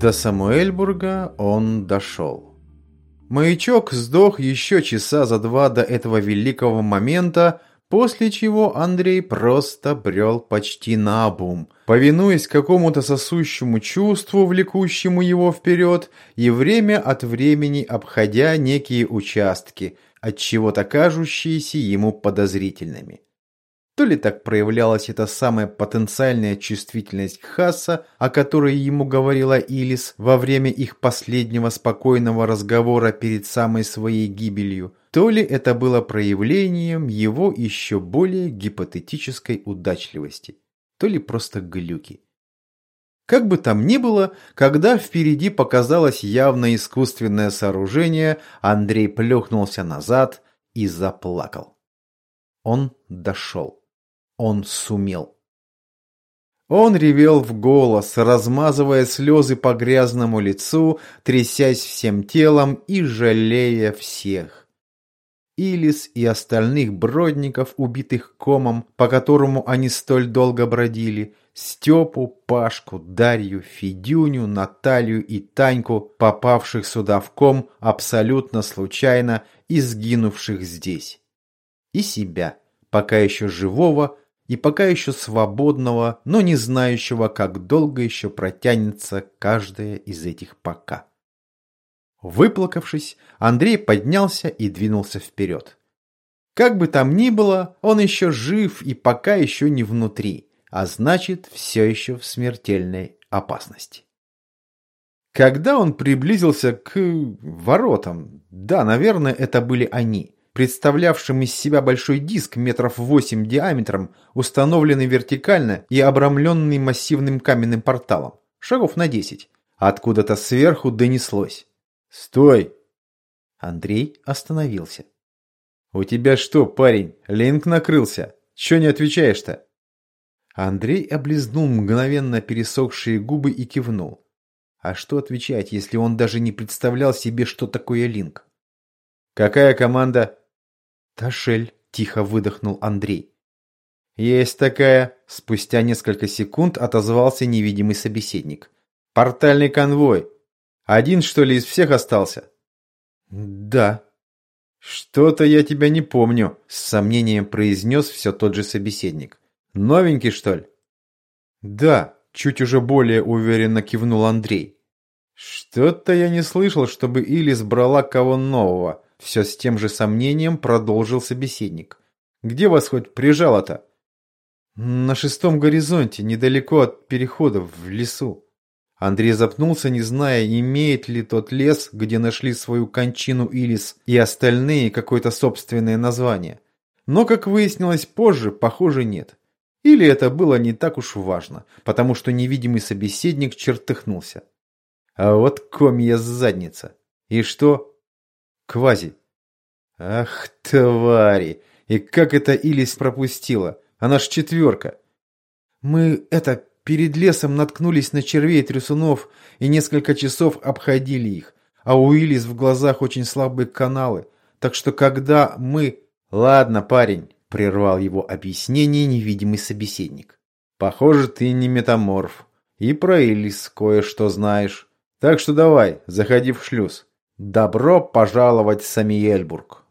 До Самуэльбурга он дошел. Маячок сдох еще часа за два до этого великого момента, после чего Андрей просто брел почти наобум, повинуясь какому-то сосущему чувству, влекущему его вперед, и время от времени обходя некие участки, от чего-то кажущиеся ему подозрительными. То ли так проявлялась эта самая потенциальная чувствительность Хаса, о которой ему говорила Илис во время их последнего спокойного разговора перед самой своей гибелью, то ли это было проявлением его еще более гипотетической удачливости, то ли просто глюки. Как бы там ни было, когда впереди показалось явно искусственное сооружение, Андрей плюхнулся назад и заплакал. Он дошел. Он сумел. Он ревел в голос, размазывая слезы по грязному лицу, трясясь всем телом и жалея всех. Илис и остальных бродников, убитых комом, по которому они столь долго бродили, Степу, Пашку, Дарью, Федюню, Наталью и Таньку, попавших сюда в ком абсолютно случайно и сгинувших здесь. И себя, пока еще живого, и пока еще свободного, но не знающего, как долго еще протянется каждая из этих «пока». Выплакавшись, Андрей поднялся и двинулся вперед. Как бы там ни было, он еще жив и пока еще не внутри, а значит, все еще в смертельной опасности. Когда он приблизился к воротам, да, наверное, это были они – представлявшим из себя большой диск метров восемь диаметром, установленный вертикально и обрамленный массивным каменным порталом. Шагов на десять. Откуда-то сверху донеслось. «Стой!» Андрей остановился. «У тебя что, парень, линк накрылся? Чё не отвечаешь-то?» Андрей облизнул мгновенно пересохшие губы и кивнул. А что отвечать, если он даже не представлял себе, что такое линк? «Какая команда?» «Ташель», – тихо выдохнул Андрей. «Есть такая», – спустя несколько секунд отозвался невидимый собеседник. «Портальный конвой. Один, что ли, из всех остался?» «Да». «Что-то я тебя не помню», – с сомнением произнес все тот же собеседник. «Новенький, что ли?» «Да», – чуть уже более уверенно кивнул Андрей. «Что-то я не слышал, чтобы Илис брала кого нового. Все с тем же сомнением продолжил собеседник. «Где вас хоть прижало-то?» «На шестом горизонте, недалеко от перехода, в лесу». Андрей запнулся, не зная, имеет ли тот лес, где нашли свою кончину Илис и остальные какое-то собственное название. Но, как выяснилось позже, похоже, нет. Или это было не так уж важно, потому что невидимый собеседник чертыхнулся. А вот комья задница. И что? Квази. Ах, твари! И как это Илис пропустила? Она ж четверка. Мы, это, перед лесом наткнулись на червей трясунов и несколько часов обходили их. А у Илис в глазах очень слабые каналы. Так что когда мы... Ладно, парень, прервал его объяснение невидимый собеседник. Похоже, ты не метаморф. И про Илис кое-что знаешь. Так что давай, заходи в шлюз. Добро пожаловать в Самиельбург.